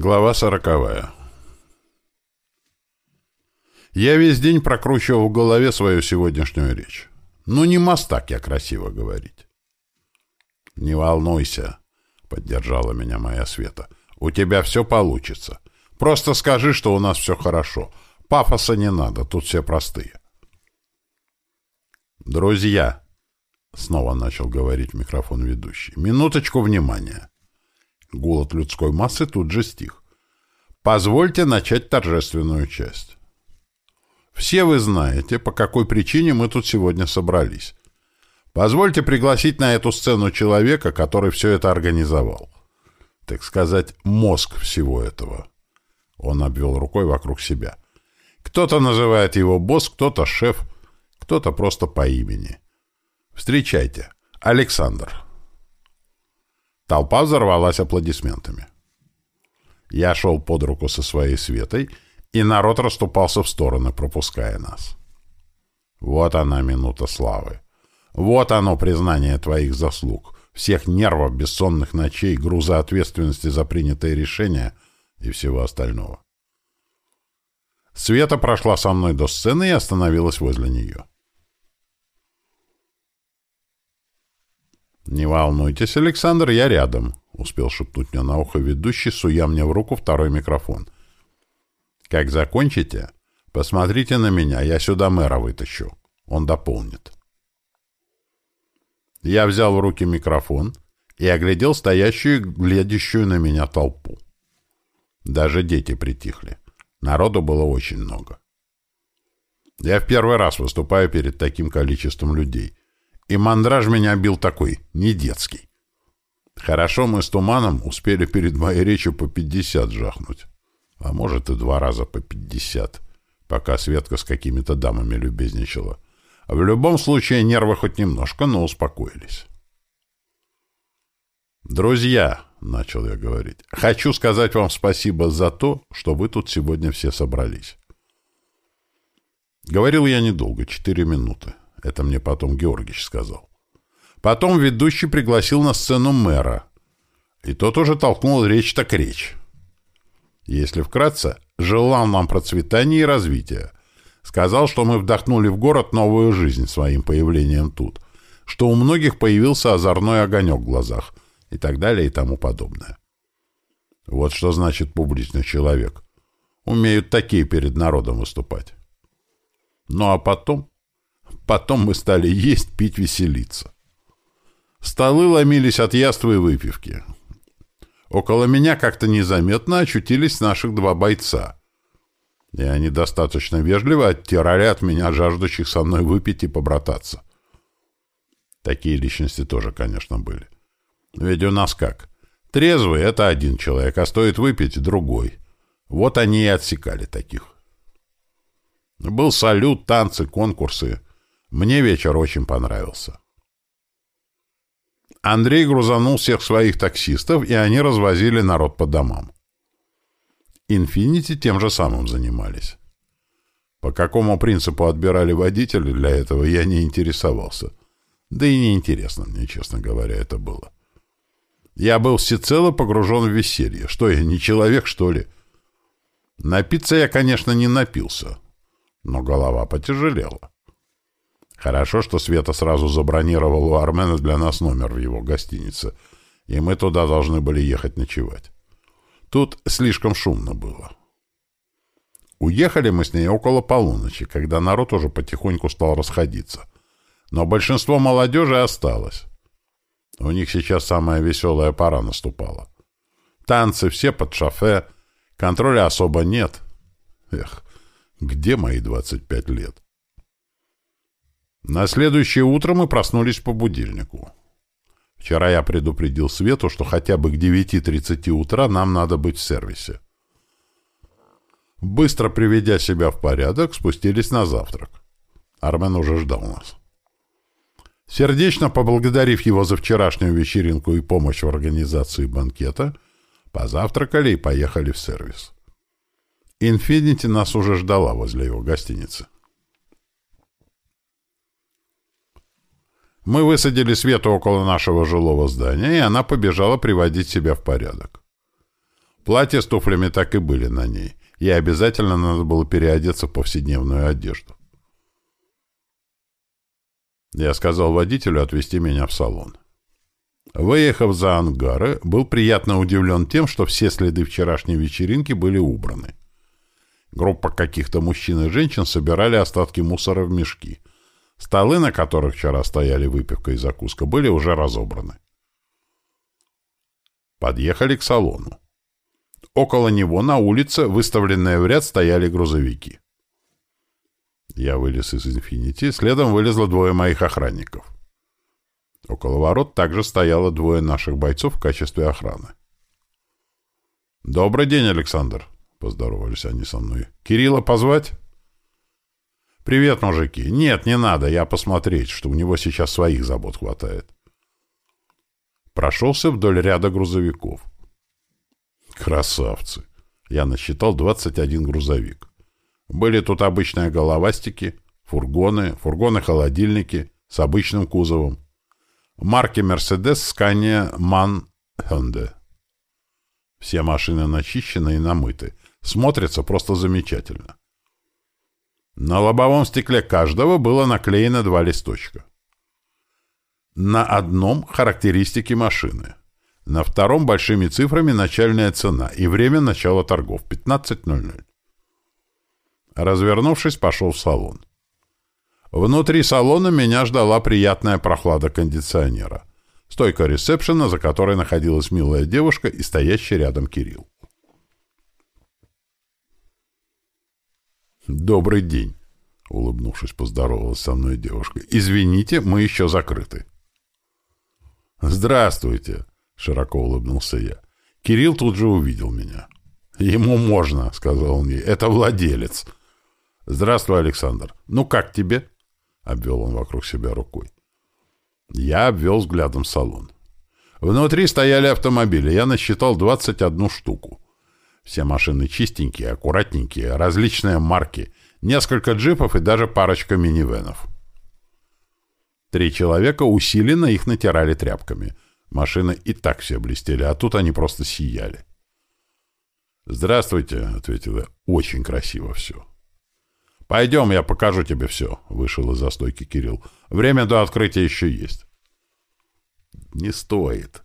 Глава сороковая. Я весь день прокручивал в голове свою сегодняшнюю речь. Ну, не мастак я красиво говорить. «Не волнуйся», — поддержала меня моя Света. «У тебя все получится. Просто скажи, что у нас все хорошо. Пафоса не надо, тут все простые». «Друзья», — снова начал говорить микрофон ведущий, — «минуточку внимания». Гул от людской массы тут же стих. Позвольте начать торжественную часть. Все вы знаете, по какой причине мы тут сегодня собрались. Позвольте пригласить на эту сцену человека, который все это организовал. Так сказать, мозг всего этого. Он обвел рукой вокруг себя. Кто-то называет его босс, кто-то шеф, кто-то просто по имени. Встречайте, Александр. Толпа взорвалась аплодисментами. Я шел под руку со своей Светой, и народ расступался в стороны, пропуская нас. Вот она минута славы. Вот оно признание твоих заслуг, всех нервов, бессонных ночей, груза ответственности за принятые решения и всего остального. Света прошла со мной до сцены и остановилась возле нее. «Не волнуйтесь, Александр, я рядом», — успел шепнуть мне на ухо ведущий, суя мне в руку второй микрофон. «Как закончите, посмотрите на меня, я сюда мэра вытащу. Он дополнит». Я взял в руки микрофон и оглядел стоящую, глядящую на меня толпу. Даже дети притихли. Народу было очень много. Я в первый раз выступаю перед таким количеством людей — и мандраж меня бил такой, не детский. Хорошо мы с Туманом успели перед моей речью по пятьдесят жахнуть. А может и два раза по пятьдесят, пока Светка с какими-то дамами любезничала. А в любом случае нервы хоть немножко, но успокоились. «Друзья», — начал я говорить, — «хочу сказать вам спасибо за то, что вы тут сегодня все собрались». Говорил я недолго, четыре минуты. Это мне потом Георгич сказал. Потом ведущий пригласил на сцену мэра. И тот уже толкнул речь так речь. Если вкратце, желал нам процветания и развития. Сказал, что мы вдохнули в город новую жизнь своим появлением тут, что у многих появился озорной огонек в глазах и так далее и тому подобное. Вот что значит публичный человек. Умеют такие перед народом выступать. Ну а потом... Потом мы стали есть, пить, веселиться. Столы ломились от яства и выпивки. Около меня как-то незаметно очутились наших два бойца. И они достаточно вежливо оттирали от меня жаждущих со мной выпить и побрататься. Такие личности тоже, конечно, были. Ведь у нас как? Трезвый — это один человек, а стоит выпить — другой. Вот они и отсекали таких. Был салют, танцы, конкурсы — мне вечер очень понравился. Андрей грузанул всех своих таксистов, и они развозили народ по домам. «Инфинити» тем же самым занимались. По какому принципу отбирали водителя для этого, я не интересовался. Да и неинтересно мне, честно говоря, это было. Я был всецело погружен в веселье. Что я, не человек, что ли? Напиться я, конечно, не напился, но голова потяжелела. Хорошо, что Света сразу забронировала у Армена для нас номер в его гостинице, и мы туда должны были ехать ночевать. Тут слишком шумно было. Уехали мы с ней около полуночи, когда народ уже потихоньку стал расходиться. Но большинство молодежи осталось. У них сейчас самая веселая пора наступала. Танцы все под шофе, контроля особо нет. Эх, где мои 25 лет? На следующее утро мы проснулись по будильнику. Вчера я предупредил Свету, что хотя бы к 9.30 утра нам надо быть в сервисе. Быстро приведя себя в порядок, спустились на завтрак. Армен уже ждал нас. Сердечно поблагодарив его за вчерашнюю вечеринку и помощь в организации банкета, позавтракали и поехали в сервис. «Инфинити» нас уже ждала возле его гостиницы. Мы высадили Свету около нашего жилого здания, и она побежала приводить себя в порядок. Платье с туфлями так и были на ней. Ей обязательно надо было переодеться в повседневную одежду. Я сказал водителю отвезти меня в салон. Выехав за ангары, был приятно удивлен тем, что все следы вчерашней вечеринки были убраны. Группа каких-то мужчин и женщин собирали остатки мусора в мешки. Столы, на которых вчера стояли выпивка и закуска, были уже разобраны. Подъехали к салону. Около него на улице, выставленные в ряд, стояли грузовики. Я вылез из «Инфинити», следом вылезло двое моих охранников. Около ворот также стояло двое наших бойцов в качестве охраны. «Добрый день, Александр!» — поздоровались они со мной. «Кирилла позвать?» «Привет, мужики! Нет, не надо, я посмотреть, что у него сейчас своих забот хватает». Прошелся вдоль ряда грузовиков. Красавцы! Я насчитал 21 грузовик. Были тут обычные головастики, фургоны, фургоны-холодильники с обычным кузовом. Марки Mercedes, Scania, MAN, Hyundai. Все машины начищены и намыты. Смотрятся просто замечательно. На лобовом стекле каждого было наклеено два листочка. На одном — характеристики машины. На втором — большими цифрами начальная цена и время начала торгов — 15.00. Развернувшись, пошел в салон. Внутри салона меня ждала приятная прохлада кондиционера. Стойка ресепшена, за которой находилась милая девушка и стоящий рядом Кирилл. «Добрый день», — улыбнувшись, поздоровалась со мной девушка. «Извините, мы еще закрыты». «Здравствуйте», — широко улыбнулся я. Кирилл тут же увидел меня. «Ему можно», — сказал он ей. «Это владелец». «Здравствуй, Александр. Ну как тебе?» — обвел он вокруг себя рукой. Я обвел взглядом салон. Внутри стояли автомобили. Я насчитал 21 штуку. Все машины чистенькие, аккуратненькие, различные марки, несколько джипов и даже парочка минивенов. Три человека усиленно их натирали тряпками. Машины и так все блестели, а тут они просто сияли. «Здравствуйте», — ответил я. «Очень красиво все». «Пойдем, я покажу тебе все», — вышел из застойки Кирилл. «Время до открытия еще есть». «Не стоит.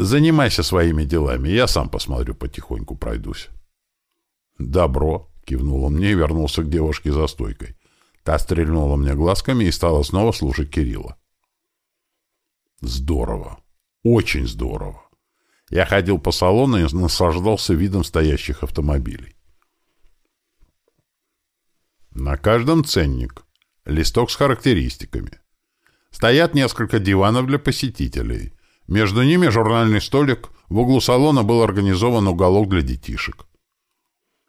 Занимайся своими делами, я сам посмотрю, потихоньку пройдусь». «Добро», — кивнул он мне и вернулся к девушке за стойкой. Та стрельнула мне глазками и стала снова слушать Кирилла. «Здорово. Очень здорово. Я ходил по салону и наслаждался видом стоящих автомобилей. На каждом ценник. Листок с характеристиками. Стоят несколько диванов для посетителей. Между ними журнальный столик. В углу салона был организован уголок для детишек.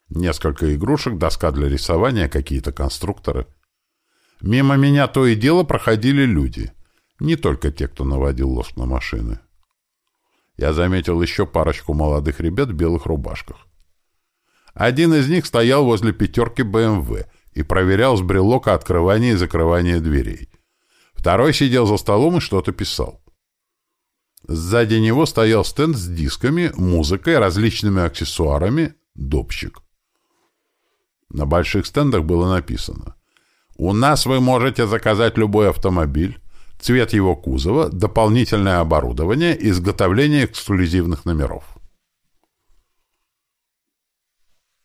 Несколько игрушек, доска для рисования, какие-то конструкторы. Мимо меня то и дело проходили люди. Не только те, кто наводил лоск на машины. Я заметил еще парочку молодых ребят в белых рубашках. Один из них стоял возле пятерки БМВ — и проверял с брелока открывание и закрывание дверей. Второй сидел за столом и что-то писал. Сзади него стоял стенд с дисками, музыкой, различными аксессуарами, допщик. На больших стендах было написано «У нас вы можете заказать любой автомобиль, цвет его кузова, дополнительное оборудование, изготовление эксклюзивных номеров».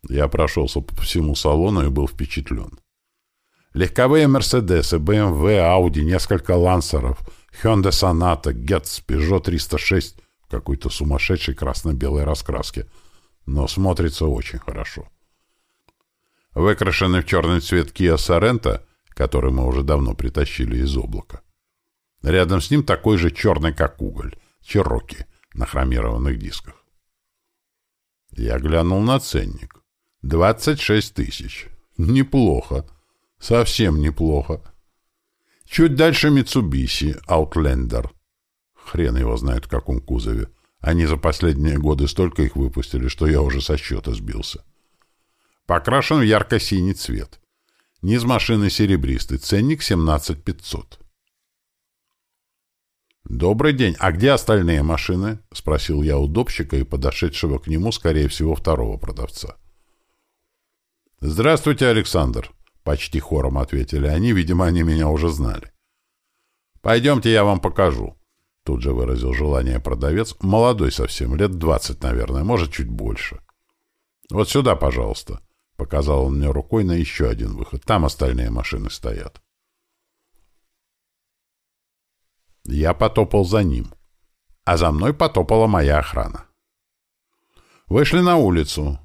Я прошелся по всему салону и был впечатлен. Легковые «Мерседесы», «БМВ», «Ауди», несколько «Лансеров», «Хёнде Соната», «Гетц», «Пежо 306» в какой-то сумасшедшей красно-белой раскраске, но смотрится очень хорошо. Выкрашенный в черный цвет Kia Sorento, который мы уже давно притащили из облака. Рядом с ним такой же черный, как уголь, Чероки на хромированных дисках. Я глянул на ценник. Двадцать шесть тысяч. Неплохо. Совсем неплохо. Чуть дальше Mitsubishi Outlander. Хрен его знает в каком кузове. Они за последние годы столько их выпустили, что я уже со счета сбился. Покрашен в ярко-синий цвет. Низ машины серебристый. Ценник 17 500. «Добрый день. А где остальные машины?» — спросил я у допщика и подошедшего к нему, скорее всего, второго продавца. «Здравствуйте, Александр!» — почти хором ответили они. Видимо, они меня уже знали. «Пойдемте, я вам покажу». Тут же выразил желание продавец. Молодой совсем, лет двадцать, наверное, может, чуть больше. «Вот сюда, пожалуйста», — показал он мне рукой на еще один выход. «Там остальные машины стоят». Я потопал за ним, а за мной потопала моя охрана. Вышли на улицу.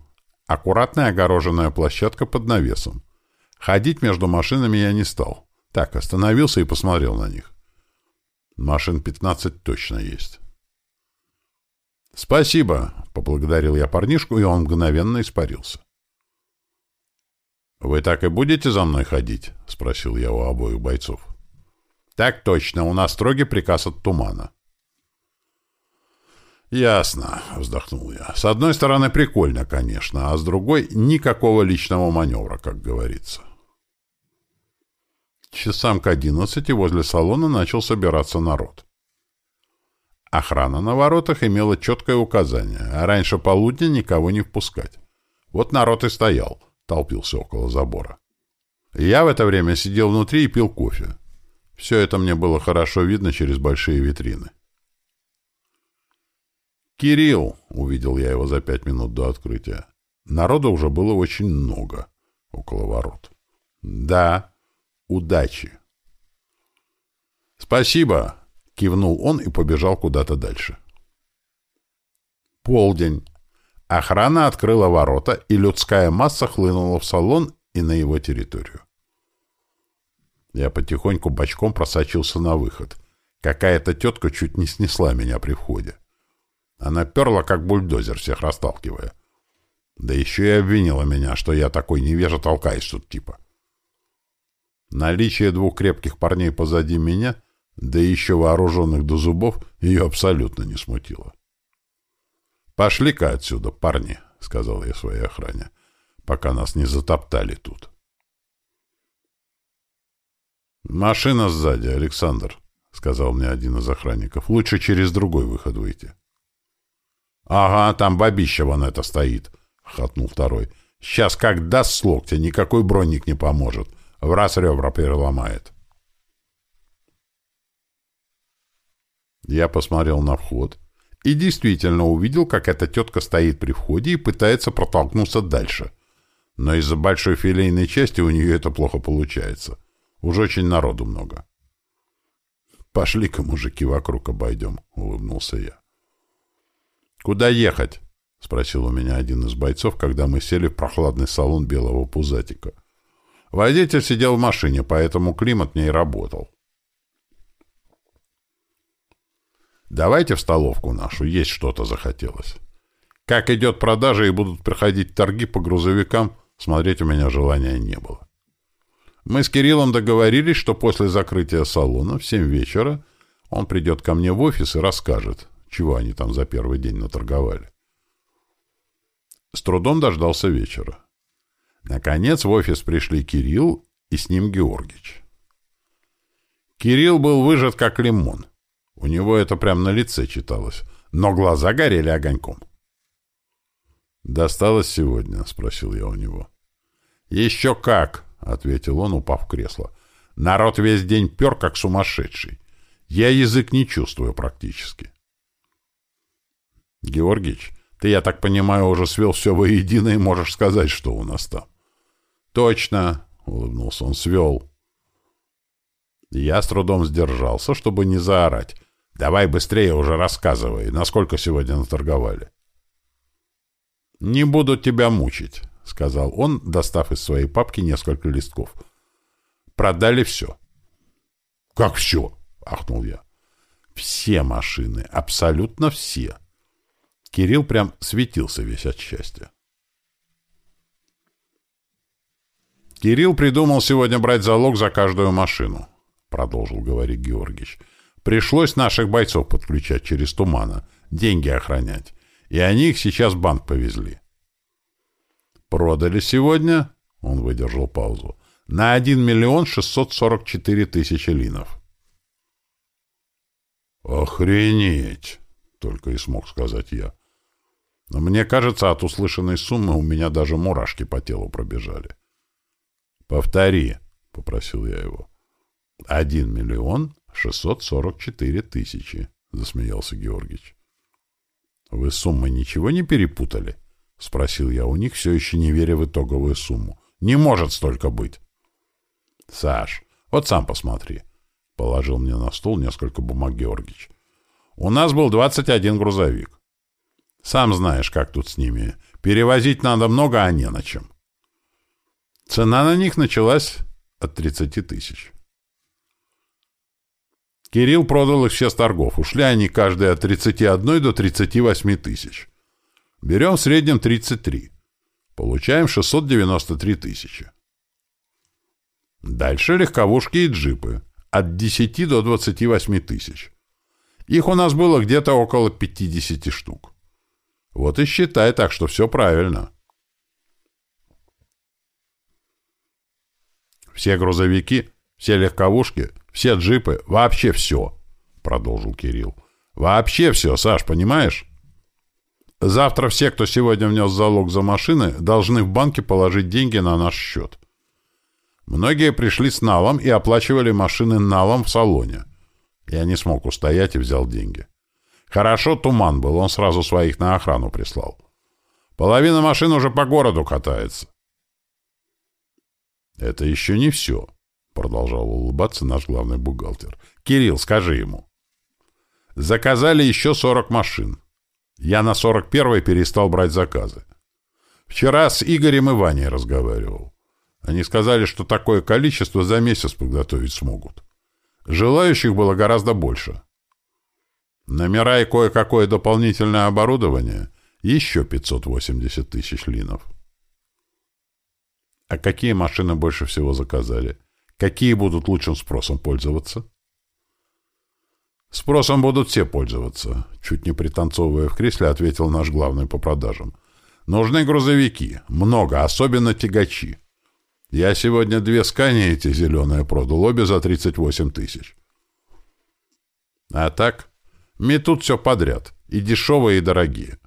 Аккуратная огороженная площадка под навесом. Ходить между машинами я не стал. Так, остановился и посмотрел на них. Машин пятнадцать точно есть. «Спасибо», — поблагодарил я парнишку, и он мгновенно испарился. «Вы так и будете за мной ходить?» — спросил я у обоих бойцов. «Так точно, у нас строгий приказ от тумана». «Ясно», — вздохнул я. «С одной стороны, прикольно, конечно, а с другой — никакого личного маневра, как говорится». Часам к одиннадцати возле салона начал собираться народ. Охрана на воротах имела четкое указание, а раньше полудня никого не впускать. Вот народ и стоял, толпился около забора. Я в это время сидел внутри и пил кофе. Все это мне было хорошо видно через большие витрины. «Кирилл!» — увидел я его за пять минут до открытия. Народа уже было очень много около ворот. «Да, удачи!» «Спасибо!» — кивнул он и побежал куда-то дальше. Полдень. Охрана открыла ворота, и людская масса хлынула в салон и на его территорию. Я потихоньку бочком просочился на выход. Какая-то тетка чуть не снесла меня при входе. Она перла, как бульдозер, всех расталкивая. Да еще и обвинила меня, что я такой невежа толкаюсь тут типа. Наличие двух крепких парней позади меня, да еще вооруженных до зубов, ее абсолютно не смутило. «Пошли-ка отсюда, парни», — сказал я своей охране, — «пока нас не затоптали тут». «Машина сзади, Александр», — сказал мне один из охранников. «Лучше через другой выход выйти». «Ага, там бабища вон это стоит», — хохотнул второй. «Сейчас как даст с локтя, никакой броник не поможет. В раз ребра переломает». Я посмотрел на вход и действительно увидел, как эта тетка стоит при входе и пытается протолкнуться дальше. Но из-за большой филейной части у нее это плохо получается. Уж очень народу много. «Пошли-ка, мужики, вокруг обойдем», — улыбнулся я. «Куда ехать?» — спросил у меня один из бойцов, когда мы сели в прохладный салон белого пузатика. Водитель сидел в машине, поэтому климат в ней работал. «Давайте в столовку нашу, есть что-то захотелось. Как идет продажа и будут проходить торги по грузовикам, смотреть у меня желания не было. Мы с Кириллом договорились, что после закрытия салона в семь вечера он придет ко мне в офис и расскажет, чего они там за первый день наторговали. С трудом дождался вечера. Наконец в офис пришли Кирилл и с ним Георгич. Кирилл был выжат как лимон. У него это прямо на лице читалось, но глаза горели огоньком. «Досталось сегодня?» — спросил я у него. «Еще как!» — ответил он, упав в кресло. «Народ весь день пер, как сумасшедший. Я язык не чувствую практически». «Георгич, ты, я так понимаю, уже свел все воедино и можешь сказать, что у нас там». «Точно!» — улыбнулся он, свел. Я с трудом сдержался, чтобы не заорать. «Давай быстрее уже рассказывай, насколько сегодня наторговали». «Не буду тебя мучить. — сказал он, достав из своей папки несколько листков. «Продали все». «Как все?» — ахнул я. «Все машины, абсолютно все». Кирилл прям светился весь от счастья. «Кирилл придумал сегодня брать залог за каждую машину», — продолжил говорить Георгиевич. «Пришлось наших бойцов подключать через тумана, деньги охранять, и они их сейчас в банк повезли. Продали сегодня, он выдержал паузу, на 1 миллион 644 тысячи линов. Охренеть! Только и смог сказать я. Но мне кажется, от услышанной суммы у меня даже мурашки по телу пробежали. «Повтори», — попросил я его. «Один миллион шестьсот сорок четыре тысячи», — засмеялся Георгич. «Вы с суммой ничего не перепутали?» — спросил я у них, все еще не веря в итоговую сумму. «Не может столько быть!» «Саш, вот сам посмотри», — положил мне на стол несколько бумаг Георгич. «У нас был двадцать один грузовик. Сам знаешь, как тут с ними. Перевозить надо много, а не на чем. Цена на них началась от 30 тысяч. Кирилл продал их все с торгов. Ушли они каждый от 31 до 38 тысяч. Берем в среднем 33. Получаем 693 тысячи. Дальше легковушки и джипы. От 10 до 28 тысяч. Их у нас было где-то около 50 штук. Вот и считай так, что все правильно. Все грузовики, все легковушки, все джипы, вообще все, — продолжил Кирилл. Вообще все, Саш, понимаешь? Завтра все, кто сегодня внес залог за машины, должны в банке положить деньги на наш счет. Многие пришли с налом и оплачивали машины налом в салоне. Я не смог устоять и взял деньги. Хорошо туман был, он сразу своих на охрану прислал. Половина машин уже по городу катается. «Это еще не все», — продолжал улыбаться наш главный бухгалтер. «Кирилл, скажи ему». «Заказали еще 40 машин. Я на 41-й перестал брать заказы. Вчера с Игорем и Ваней разговаривал. Они сказали, что такое количество за месяц подготовить смогут. Желающих было гораздо больше. Номера и кое-какое дополнительное оборудование — еще 580 тысяч линов. А какие машины больше всего заказали? Какие будут лучшим спросом пользоваться? Спросом будут все пользоваться, чуть не пританцовывая в кресле, ответил наш главный по продажам. Нужны грузовики, много, особенно тягачи. Я сегодня две скани эти зеленые продал, обе за 38 тысяч. А так, Метут все подряд. И дешевые, и дорогие.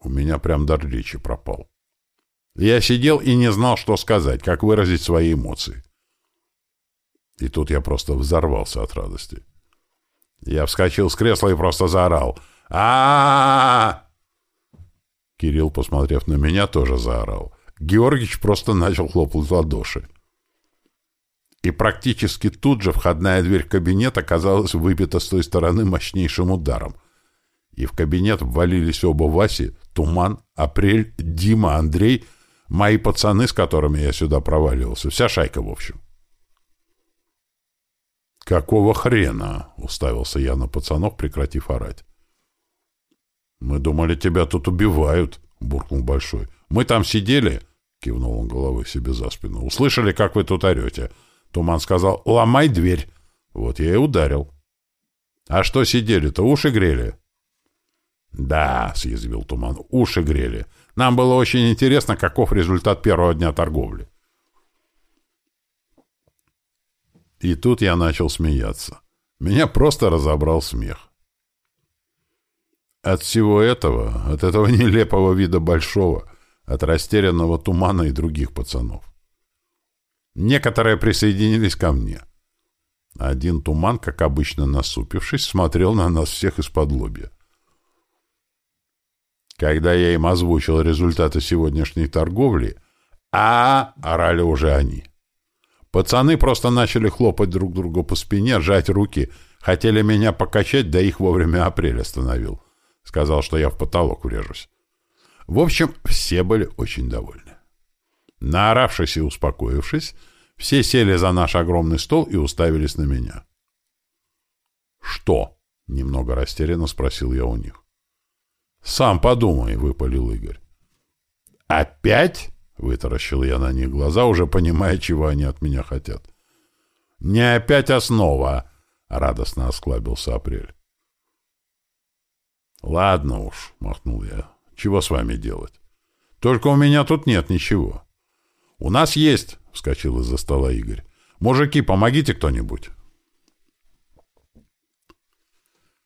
У меня прям дар речи пропал. Я сидел и не знал, что сказать, как выразить свои эмоции. И тут я просто взорвался от радости. Я вскочил с кресла и просто заорал. а Кирилл, посмотрев на меня, тоже заорал. Георгич просто начал хлопать в ладоши и практически тут же входная дверь в кабинет оказалась выбита с той стороны мощнейшим ударом. И в кабинет ввалились оба Васи, Туман, Апрель, Дима, Андрей, мои пацаны, с которыми я сюда проваливался, вся шайка в общем. «Какого хрена?» — уставился я на пацанов, прекратив орать. «Мы думали, тебя тут убивают», — буркнул Большой. «Мы там сидели», — кивнул он головой себе за спину. «Услышали, как вы тут орете. Туман сказал «Ломай дверь». Вот я и ударил. «А что сидели-то? Уши грели?» «Да», — съязвил Туман, — «уши грели. Нам было очень интересно, каков результат первого дня торговли». И тут я начал смеяться. Меня просто разобрал смех. От всего этого, от этого нелепого вида большого, от растерянного тумана и других пацанов. Некоторые присоединились ко мне. Один туман, как обычно насупившись, смотрел на нас всех из-под лобья. Когда я им озвучил результаты сегодняшней торговли, а, -а, -а орали уже они. Пацаны просто начали хлопать друг другу по спине, сжать руки, хотели меня покачать, да их вовремя апрель остановил. Сказал, что я в потолок врежусь. В общем, все были очень довольны. Наоравшись и успокоившись, все сели за наш огромный стол и уставились на меня. «Что?» — немного растерянно спросил я у них. «Сам подумай», — выпалил Игорь. «Опять?» — вытаращил я на них глаза, уже понимая, чего они от меня хотят. «Не опять основа!» — радостно осклабился Апрель. «Ладно уж», — махнул я. «Чего с вами делать? Только у меня тут нет ничего». «У нас есть!» — вскочил из-за стола Игорь. «Мужики, помогите кто-нибудь!»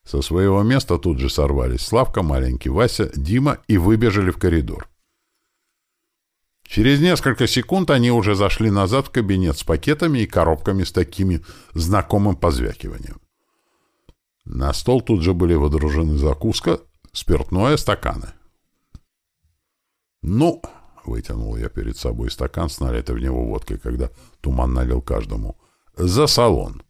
Со своего места тут же сорвались Славка, маленький Вася, Дима и выбежали в коридор. Через несколько секунд они уже зашли назад в кабинет с пакетами и коробками с такими знакомым позвякиванием. На стол тут же были водружены закуска, спиртное, стаканы. «Ну!» — вытянул я перед собой стакан с налитой в него водкой, когда туман налил каждому. «За салон!»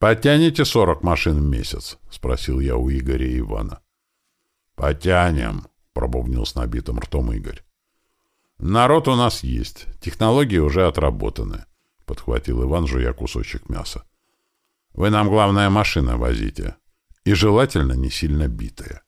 «Потянете сорок машин в месяц?» — спросил я у Игоря и Ивана. «Потянем!» — пробубнил с набитым ртом Игорь. «Народ у нас есть, технологии уже отработаны», — подхватил Иван, жуя кусочек мяса. «Вы нам, главное, машина возите, и желательно не сильно битая».